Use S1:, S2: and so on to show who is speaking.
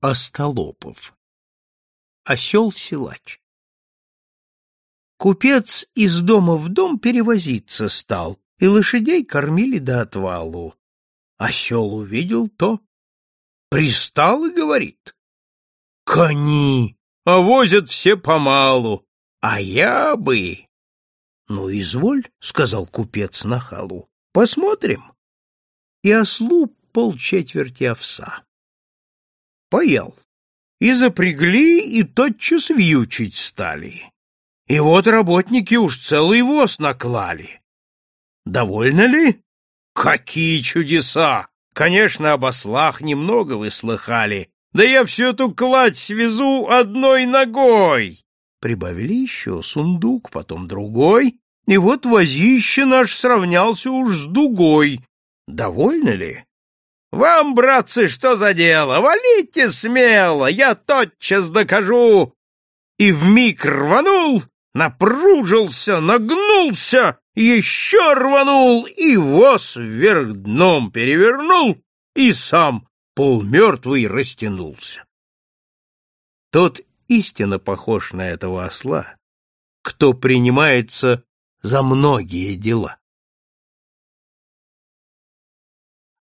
S1: Остолопов. Осел-силач. Купец из дома в дом перевозиться стал, и лошадей кормили до отвалу. Осел увидел то, пристал и говорит. «Кони! А возят все помалу, а я бы...» «Ну, изволь», — сказал купец на нахалу, — «посмотрим». И ослу полчетверти овса поел. И запрягли, и тотчас вьючить стали. И вот работники уж целый воз наклали. Довольно ли? Какие чудеса! Конечно, об ослах немного вы слыхали. Да я всю эту кладь свезу одной ногой. Прибавили еще сундук, потом другой, и вот возище наш сравнялся уж с дугой. Довольно ли? Вам, братцы, что за дело? Валите смело, я тотчас докажу!» И вмиг рванул, напружился, нагнулся, еще рванул и воз вверх дном перевернул и сам полмертвый растянулся. Тот истинно похож на этого осла, кто принимается за многие дела.